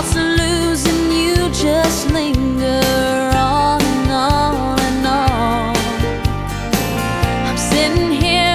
thoughts of losing you just linger on and on and on. I'm sitting here.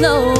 Fingers